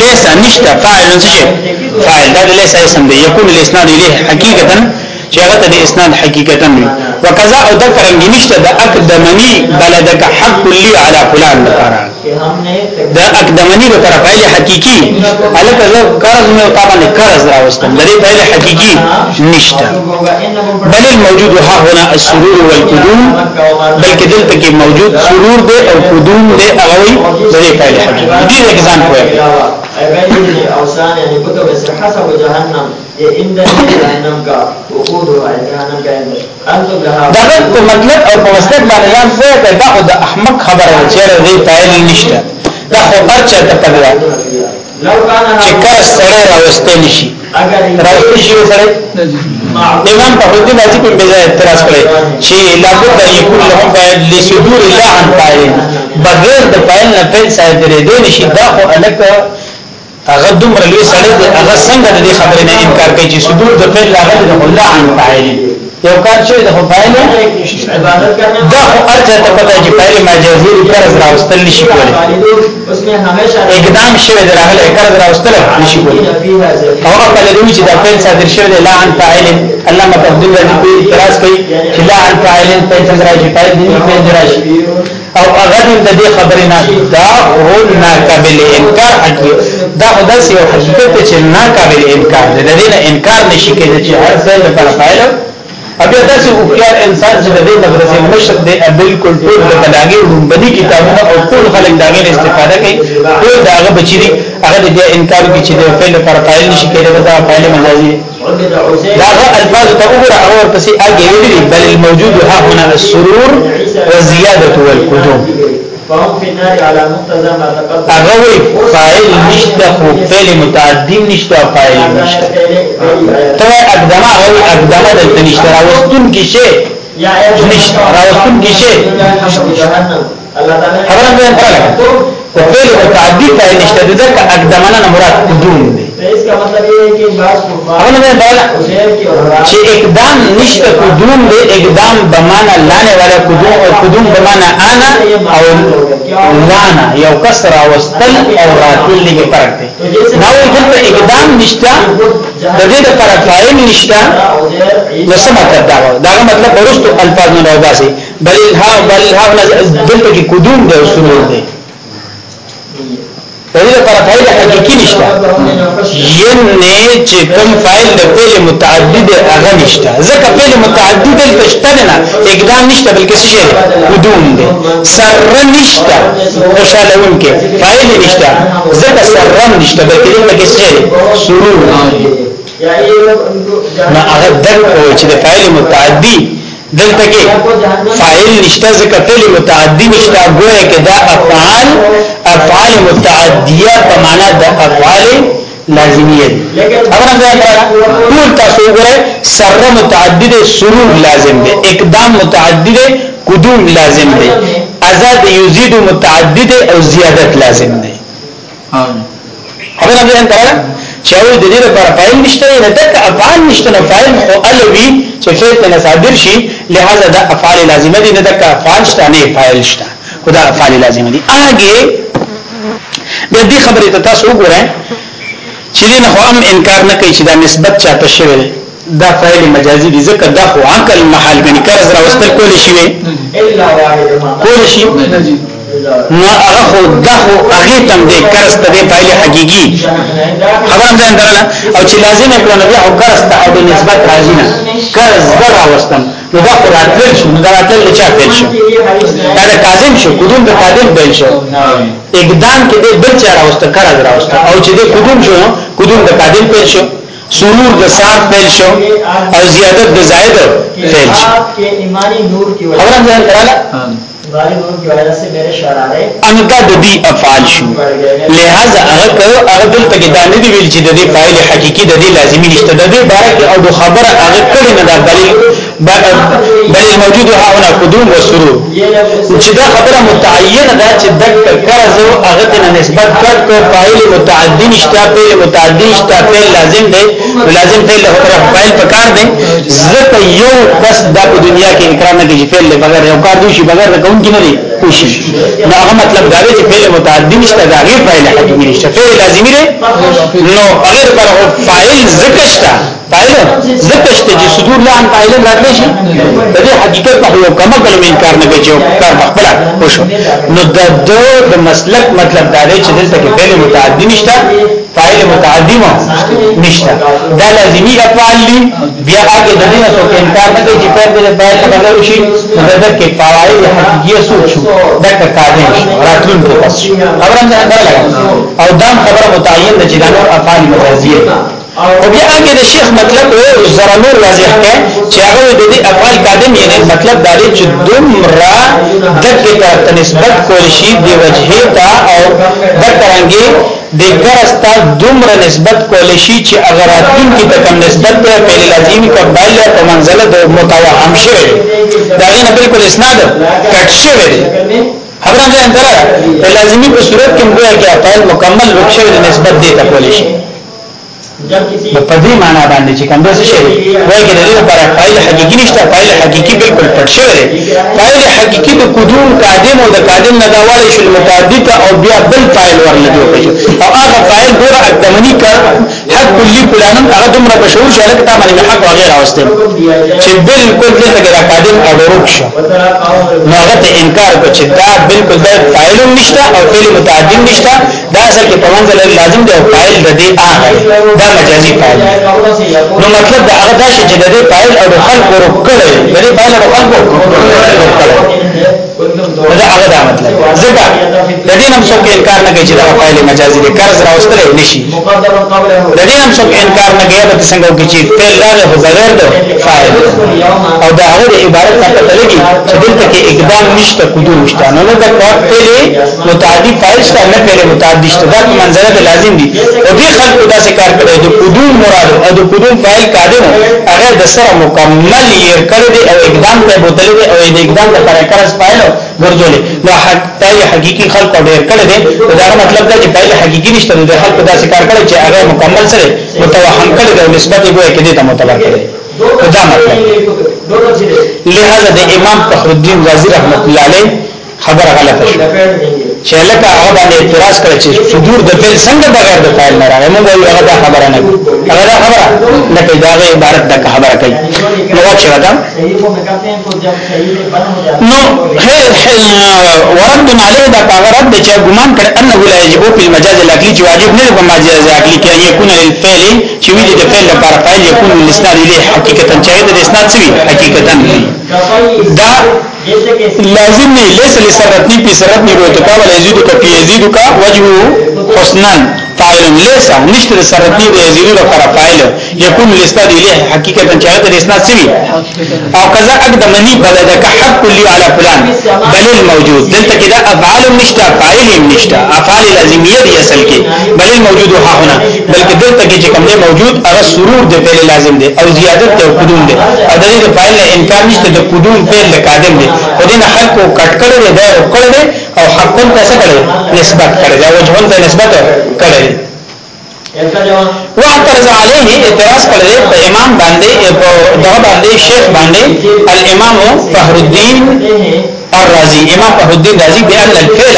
لیسا نشته فاعل څه فاعل دا لیسا اسم دی یقول الاسناد الیه حقیقتا چې هغه د اسناد حقیقتا وي وکذا او دا کرنگی نشتا دا اقدمنی بلدک حق کلی علی فلان لپارا دا اقدمنی دا طرف فعل حقیقی علاکہ زو قرض میں اتابانی قرض راوستم دا فعل حقیقی نشتا بل الموجود ها هنا السرور والقدوم بلکہ دل تکی موجود سرور دے او قدوم دے اغوی دا فعل حقیقی دیر اگزان کوئے اوسان یعنی بکو بس حسب جهنم دغه په مطلب او په مسلک باندې ځان پوهه کړه دا د احمق خبره ده چې دې پایل نشته دا خو ارچا ته پدې چې کار سره راوستل شي راوستل شي سره امام په دې باندې په بجای اعتراض کړي چې لابد یکون لهم فایل لصدور الله عن پایل بغیر د پایل نه پیل صادره دي نشي دا خو الکه هغه دومره لوی سړی دی هغه څنګه د دې خبرې نه انکار کوي چې صدور د فعل هغه د الله عن فاعل یو کار چې د فاعل دا خو ارته ته پته چې فاعل مجازي قرض راوستل نشي کولی اقدام شوی د راغله قرض راوستل نشي کولی او هغه د دوی چې د فعل صادر شوی د لا عن فاعل الله متقدم دې اعتراض کوي چې لا عن فاعل فاعل راځي فاعل دې راځي او هغه د دې خبرې نه دا غول ناقابل انکار اږي دا خدای یو حقیقت چې ناقابل انکار دی د دې نه انکار نشي کېدای چې هر څه لپاره فایده ابیا داسې هوښیار انسان چې د دې مدرسې مشرق دی بالکل ټول د بلاغي رومبني کتابونه او ټول خلک داګه استفاده کوي ټول داغه بچی هغه بیا انکار کوي چې د فعل پر فاعل نشي کېدای دا فاعل مجازي داغه الفاظ ته وګوره هغه ورپسې اګې ویلي بل الموجود ها هنا السرور والزياده والقدوم فهم في النار على منتزه ما تقدم هغه فائل نشتا خو فعل متعدی نشته او فاعل نشته ته اقدمه او اقدمه دلته راوستون کې شی نشته راوستون کې شی الله تعالی فائل متعدی فاعل نشته ځکه اقدمه نه قدوم دی چې اقدام نشته قدوم دې اقدام بمانا لانه ولا قدوم او قدوم بمانا انا او لانا یو کسر او استل او راتل لګي فرق دی نو دلته اقدام نشته د دې د فرقایم نشته نو څه مطلب دا دا مطلب ورستو الفاظ نه راځي بل الها بل الها دلته کې قدوم دې اصول دې سړي لپاره فایل حقیقي نشته ینه چې کوم فایل د فعل متعدد هغه نشته ځکه فعل متعدد تشته نه اقدام نشته بلکې څه شی قدوم دی سر نشته خوشالون کې فایل نشته ځکه سر نشته بلکې لکه څه شروع نه هغه دغه چې د فایل متعدد دلته کې فاعل نشته ځکه فعل متعدی نشته ګویا کې دا افعال افعال متعدیه په معنا د افعال لازمیه دي ټول تاسو وګورئ سره متعدی د سرور لازم دی اقدام متعدی د قدوم لازم دی ازاد یزيد متعدی د او زیادت لازم دی خبره ده چې اول د دې لپاره فاعل نشته نه د افعال نشته نه فاعل خو الوی چې فعل ته صادر شي لہذا دا افعال لازمه دي نه دا افعال شته نه فاعل شته خدا افعال لازمه دي اگے د دې خبرې ته تاسو وګورئ چې دین خو هم انکار نه کوي چې دا نسبت چاته شوی دی دا فعل مجازي دي ځکه دا خو عقل محل غني قرض راوستل کول شي الا واحد کول شي نو هغه خو دا خو هغه تم دې قرض ته دې فعل حقيقي خبرم ځان درل او چې لازم کړو نو بیا قرض ته او نسبت راځي نه قرض راوستل نو دا قران فعل شو نو دا راتل چا فعل شو دا د کاظم شو قدوم د قادم فعل شو اقدام کې د بل چا راوسته کار راوسته او چې د قدوم شو قدوم د قادم فعل شو سرور د سار فعل شو او زیادت د زائد فعل شو خبر هم ځان کړه انګه د دې افعال شو لہذا هغه کو هغه دلته کې دانه دی ویل چې د دې فاعل حقيقي د دې لازمي نشته د دې بارک او د خبره هغه کړي نه دا دلیل بل الموجود ها هنا قدوم والسرور چې دا خبره متعینه ده چې د قرض او هغه ته نسبت کړ کو فاعل متعدی نشته فعل متعدی نشته فعل لازم دی لازم فعل له طرف فاعل پکار دی زکه یو بس د دنیا کې انکار نه کوي فعل بغیر یو کار دی چې بغیر کوونکی نه دی پوشي دا هغه مطلب دا دی چې فعل متعدی نشته دا غیر فعل حتمی نشته فعل لازمی دی نو غیر پر فاعل ذکر شته فاعل ذکر شته چې صدور له ان فاعل راتلی شي د دې حقیقت په یو کومه کلمه انکار نه کوي چې کار خپل وشو نو د دو د مسلک مطلب دا دی چې دلته کې فعل متعدی نشته فاعل متعدی مو نشته دا لازمی افعال لی بیا هغه د دې څخه انکار نه کوي چې په دې باید خبر شي مدد کې فاعل حقیقیه سوچو دا کاږي راتلون کې پس خبره نه او دا خبره متعین د جنانو افعال مجازیه او بیا هغه د شیخ مطلب او زره نور واضح کړي چې هغه د دې افعال قادم یعنی مطلب دا دی چې دومره دغه ته نسبت کول شي د وجهه تا او د ترانګي د ګرستا دومره نسبت کول شي چې اگر اتین کی ته کم نسبت ته په لازمی کا بل په منزله د متوهم شوی دا نه بالکل اسناد کټ شوی دی خبره ده انتره لازمی په صورت کې موږ کې افعال مکمل وکړي نسبت دی ته کول شي په دې معنا باندې چې کوم څه شي وایي کې د دې لپاره فایل حقيقي نشته فایل حقيقي بالکل پټ شوی دی فایل حقيقي د قدوم قادم او د قادم نه داواله شو متعدد او بیا بل فایل ورل جوړ شي او هغه فایل ډوره اقدمني کړ حق کلی پلانم هغه دومره بشور شي لکه تا باندې حق وغیرہ واستم چې بالکل دې څنګه قادم او ورک شو نو هغه انکار کو چې دا بالکل د فایل نشته او فعل متعدد نشته دا اصل کې په منځ لازم دی او فایل د دې هغه دا مجازي پایل نو مطلب دا هغه دا چې د دې فاعل او خلق ورو د دې پایل او خلق ورو دا هغه دا مطلب زګا د دین هم څوک انکار نه کوي چې دا فایل مجازي دي قرض راوستل نشي د دین هم څوک انکار نه کوي به څنګه کوي چې فعل لاره خو بغیر د فایل او دا هغه عبارت ته پته لګي چې دلته کې اقدام نشته کدو نشته نو دا کار فعل متعدی فایل شته نه فعل متعدی شته دا منظره به لازم دي او دې خلکو دا څه کار کوي د کدو مراد او د کدو فایل کاډم هغه د سره مکمل یې کړی او اقدام ته بوتلې او د اقدام لپاره قرض فایل ګرځولې نو حتی حقيقي خلق ډېر کړي دي دا مطلب دا چې پایله حقيقي نشته نو د خلق داسې کار کړي چې هغه مکمل سره متوهم کړي او نسبت یې ګویا کې دي ته متبر کړي دا مطلب لہذا د امام فخر الدین غازی رحمت الله علیه خبر غلطه شو چې لکه هغه باندې اعتراض کړی چې صدور د فعل څنګه بغیر د فعل نه راغی موږ یو هغه خبره نه هغه خبره نه کوي دا عبارت د خبره کوي نو چې ودا نو ورد علی دا هغه رد چې ګمان کړ انه لا یجب په مجاز العقلی چې واجب نه په مجاز العقلی کې یکون للفعل چې وی د فعل لپاره فعل یکون للاسناد الیه حقیقتا چې د اسناد سوی حقیقتا دا لازم नहीं ले सली सरतनी पी सरतनी को तो का वजीद का पी यजीद का वजह हसनन فاعل ليس نشتر سرتی د یزیدو لپاره فاعل یکون لسنا دی له حقیقتا چې هغه د لسنا سوی او کذا اقدم منی بلدک حق لی علی فلان بل الموجود دلته کې دا افعال نشتا فاعل نشتا افعال لازمیه دی اصل کې بل الموجود ها هنا بلکې دلته کې چې کوم موجود هغه سرور د فعل لازم دی او زیادت او قدوم دی او د دې فاعل انکار نشته د قدوم فعل قادم دی خو دین حق کو کټ کړی دی او کړی او حقن ته څه کړي نسبت کړي دا وجهون ته نسبت کړي واعترض عليه اعتراض کړي په امام باندې دغه باندې شیخ باندې الامام فخر الدین الرازي امام فخر الدین رازي بان الفعل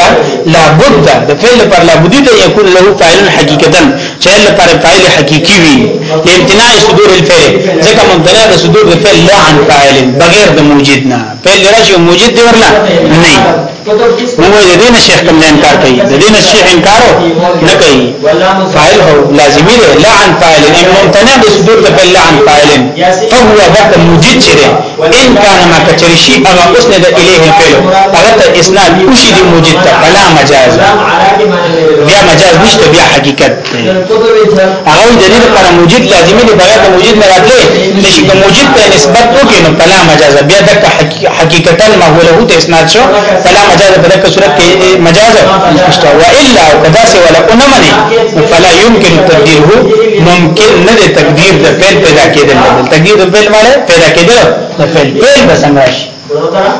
لا بد د فعل پر لا بد ته يكون له فاعل حقیقتا چې لپاره فاعل حقيقي وي لامتناع صدور الفعل ځکه ممتنع د صدور الفعل لا عن فاعل بغیر د موجود نه فعل راشي موجود دی ورلا نه نعم. هو د دین شیخ کوم انکار کوي د دین شیخ انکار نه کوي فاعل هو لازمي دی لا عن فاعل ان ممتنع د صدور الفعل لا عن فاعل فهو وقت موجود چره ان کان ما کچریشی او اوس نه د الیه الفعل هغه ته اسناد اوشي دی موجود ته بلا مجاز بیا مجاز نشته بیا حقیقت هغه د دې لپاره موجود موجود لازمي دی بغیر د موجود نه راتلی نشي کوم موجود ته نسبت وکړي نو فلا مجاز بیا د حقیقتا ما هو له ته اسناد شو فلا مجاز په دغه صورت کې مجاز نشته والا کدا سه ولا انمنه فلا يمكن تقديره ممکن نه دی تقدیر د فعل پیدا کېدل تقدیر د فعل مال پیدا کېدل د فعل فعل بسنګ شي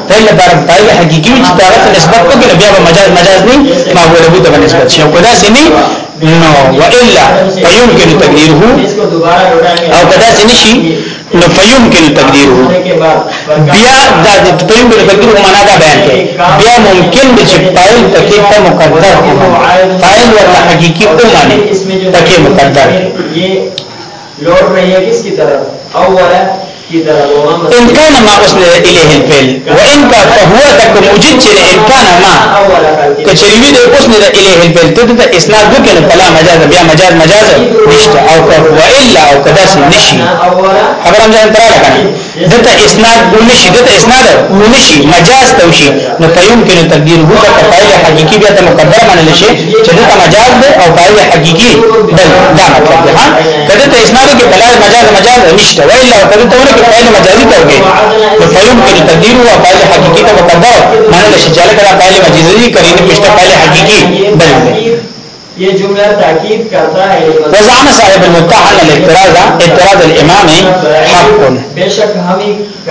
پہله بار پای حقیقي چې طرف نسبت کوي بیا به مجاز مجاز نه ما هو له ته نسبت شي خدا سه نه نو والا فيمكن تقديره او کدا سنشي نو فيمكن تقديره بیا دا د فيمكن تقديره معنا دا بیان کړي بیا ممکن دي چې فاعل تکي ته مقدر فاعل ولا حقيقي او معنی تکي مقدر یہ لوڑ رہی ہے کس کی طرف اولا ان كان ما وصل اليه الفعل وان كان فهو تک موجد چې ان كان ما کچریوی د وصل اليه الفعل ته د اسناد وکړي فلا مجاز بیا مجاز مجاز نشته او والا او کدا نشي خبرم ځان تر راکنه دته اسناد ونشي دته اسناد ونشي مجاز توشي نو فيمكن تقدير هو د فاعل حقيقي بیا ته مقدر منل شي چې دته مجاز ده او فاعل حقيقي بل دا مطلب ده کدا ته اسناد کې فلا مجاز مجاز نشته والا کدا ته فعل مجازي ته وګي نو فعل ممکن تقدیر او فعل حقيقي ته مقدر معنی د شجاله کړه فعل مجازي کرینه پښته فعل حقيقي بنل یہ جملہ تاکید کرتا ہے وزعم صاحب المتعل الاعتراض اعتراض الامام حق بے شک ہم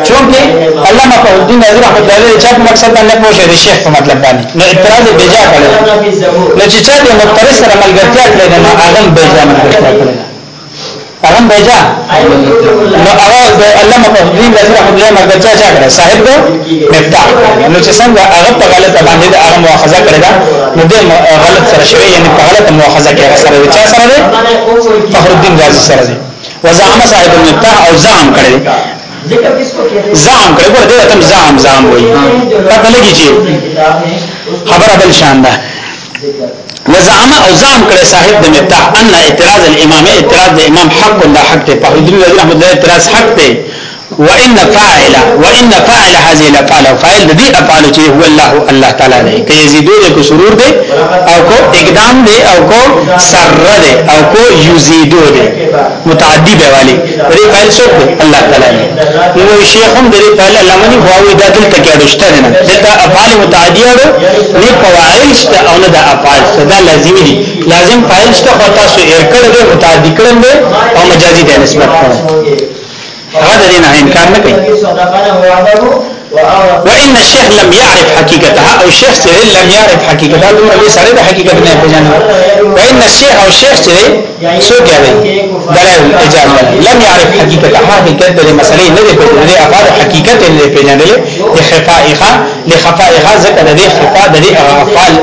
چونکہ علامہ فوزدین حضرت رحمۃ اللہ علیہ چاپ مقصد نه پوښه د شیخ په مطلب باندې نو اعتراض بیجا کړل نو چې چا د مقترس سره ملګرتیا کړل نو هغه بیجا ملګرتیا کړل قلم بیجا نو هغه د علامه فضلی رحمه الله مرګچا چا کړ صاحب دو مفتاح نو چې څنګه هغه په غلطه باندې د هغه مؤاخذه کړی دا نو د غلط سره شوی یعنی په غلطه مؤاخذه کې هغه سره چا سره دی فخر الدین غازی سره دی وزعم صاحب المفتاح او زعم کړی زعم کړی ګور دې تم زعم زعم وایي پته لګی چې خبره بل شان ده وزعم او زعم کړی صاحب د مفتاح ان اعتراض الامام اعتراض د امام حق دا حق ته په دې رحمت الله اعتراض حق ته وان فاعل وان فاعل هذه الافعال فاعل دي افعال چې هو الله الله تعالی دی که یزيدونه کو سرور دی او کو اقدام دی او کو سر دی او کو یزيدو دی متعدی به والی دې فاعل څوک دی الله تعالی دی نو شیخ هم دې فاعل لمني هواوی د دلته کې اړشته نه دا افعال متعدی اړو نه فواعل شته او نه د افعال صدا لازمي دي لازم فاعل شته خو تاسو ارکړه دې متعدی کړم او مجازي دې نسبت کړم هذا دينا إنكار نكي وإن الشيخ لم يعرف حقيقتها أو الشيخ سره لم يعرف حقيقتها دور سره د حقيقت نه پېژنه وإن الشيخ أو الشيخ سره سو کیا دی دلائل اجاز لم يعرف حقيقتها حقیقت حقیقت دلی مسئلے ندی نه دی اقاد حقیقت دلی پیجن دلی دی خفائی خان دی خفائی خان ذکر دی خفا دی اغافال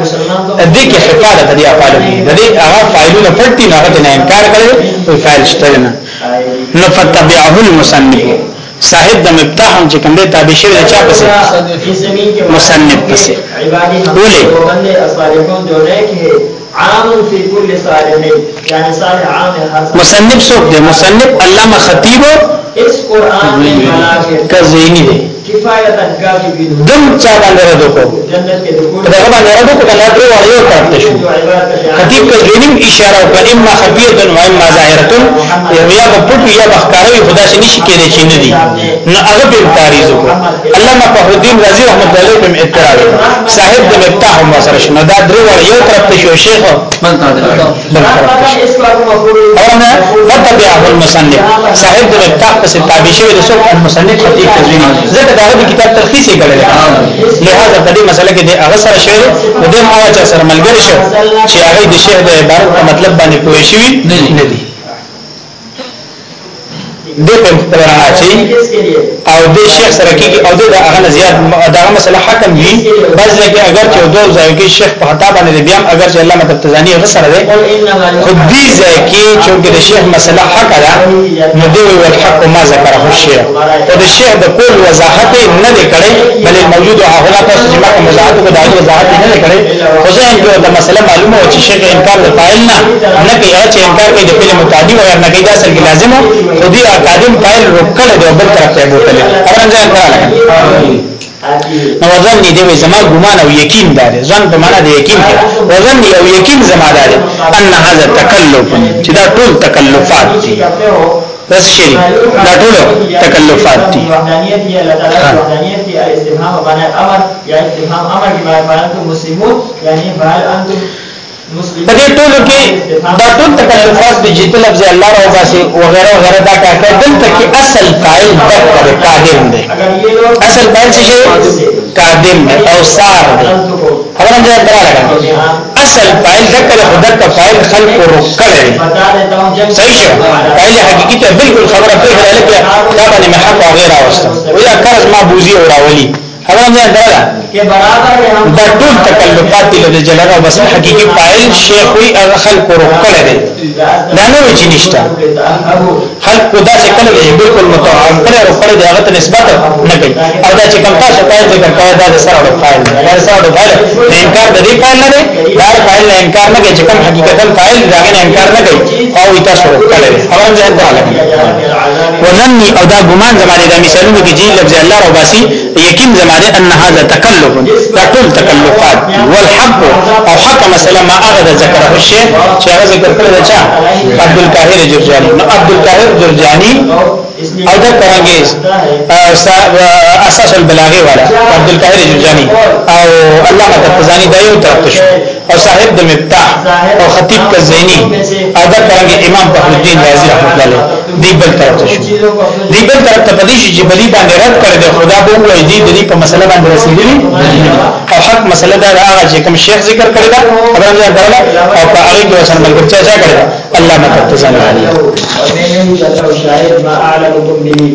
دی کی خفا دی اغافال دی اغافالون فرطی نه انکار کوي او فایل شته نه نو فتبعه المصنف صاحب د مفتاح هم چې کوم دی تابع شوی دی چا پسې مصنف پسې ولې مصنف څوک دی مصنف علامه خطیب اس قران کې ملائکه کا زینی دی دم چا باندې رد کو دا باندې رد کو کله درو وړیو پاتې شو خطیب ته جنیم اشاره وکړه اما خبيره و اما ظاهره یا په پټ یا بخکاروي خدا شي نشي کېدې چې نه دي نو هغه به تاریخ وکړه علامه فخر الدین رازی رحمت الله علیه په اعتراض صاحب د مفتاح هم سره شنو دا درو وړیو طرف ته شو شیخ من تا ده او نه وتبعه المصنف صاحب د مفتاح په تابع شوی د سوق المصنف خطیب تزوین زکه دغه کتاب تلخیص یې کړل لہذا په دې مسله کې د هغه سره شعر د دې هغه سره ملګری شو چې هغه د شعر د عبارت په مطلب باندې پوه شي نه دي د په راځي او د شیخ سره کې او د هغه زیات دغه مسله حکم وي بس لکه اگر چې دوه ځای کې شیخ په خطا باندې بیا اگر چې الله مطلب تزانی غسر ده خو دې ځای کې چې د شیخ مسله حق ده نو دی وی الحق ما ذکره الشیخ او د شیخ د کول وضاحت نه کړي بلې موجود هغه لا پس چې ما وضاحت کو دغه وضاحت نه کړي خو ځین کې د مسله معلومه او چې شیخ انکار د فاعل نه نه کوي چې انکار کوي د فعل متعدی وغیرہ نه کوي دا اصل کې لازم خو دې تعلیم فایل روکل دی بل طرف ته بوتل خبرنځ کړه نو ځان دې زما ګمان او یقین دار ځان په معنا د یقین کې وزن او یقین زما دار ان هاذا تکلف چې دا ټول تکلفات دي بس شری دا ټول تکلفات دي وحدانیت دی الله تعالی وحدانیت دی استفهام باندې امر یا استفهام امر دی باندې مسلمون یعنی بل انتم په دې ټولو کې دا ټول تکلفات د جیت لفظ الله او باسي وغيرها وغيرها دا کاکه دلته کې اصل قائل تکر قادم دی اصل قائل څه شي قادم دی او سار دی خبره دې دراله اصل قائل تکر خدای ته قائل خلق او کړي صحیح شو قائل حقيقي ته بالکل خبره په اړه کې دا باندې محق او غیره واست ویا قرض ما بوزي او راولي خبر هم ځان درا دا ټول تکلفات له جلاله بس حقيقي فاعل شیخ وي هغه خلق روکل دي دا نه وي چې نشتا خلق دا چې کله یې بالکل متعارف کړي او پر دې هغه ته نسبت نه کوي او دا چې کوم تاسو په ذکر کوي دا سره د فاعل دا سره د فاعل نه انکار د دې فاعل نه دی دا فاعل نه انکار نه کوي چې کوم حقیقتا فاعل دا نه انکار نه کوي او ایتا سره روکل دي خبر هم ځان درا ونني او دا ګمان زماره دا مثالونه کې جې لفظ الله رباسي یقین زماره ان هذا تکلف دا ټول تکلفات والحق او حق مثلا ما اغه ذکره الشيخ چې هغه ذکر کړل چې عبد القاهر جرجاني نو عبد القاهر جرجاني او دا کرانګي اساس البلاغه والا عبد القاهر جرجاني او علامه قفزانی دا یو طرف شو او صاحب د مفتاح او خطیب کزینی او دا کرانګي امام فخر الدین رازی رحمۃ اللہ علیہ دی بل طرف ته شو دی بل طرف ته پدې شي چې بلی باندې رد کړی دی خدا به وایي دی د دې په مسله باندې رسیدلی او حق مسله دا راغی چې کوم شیخ ذکر کړی دا خبره نه کړل او په هغه کې وسن بل څه څه کړی الله متعال علی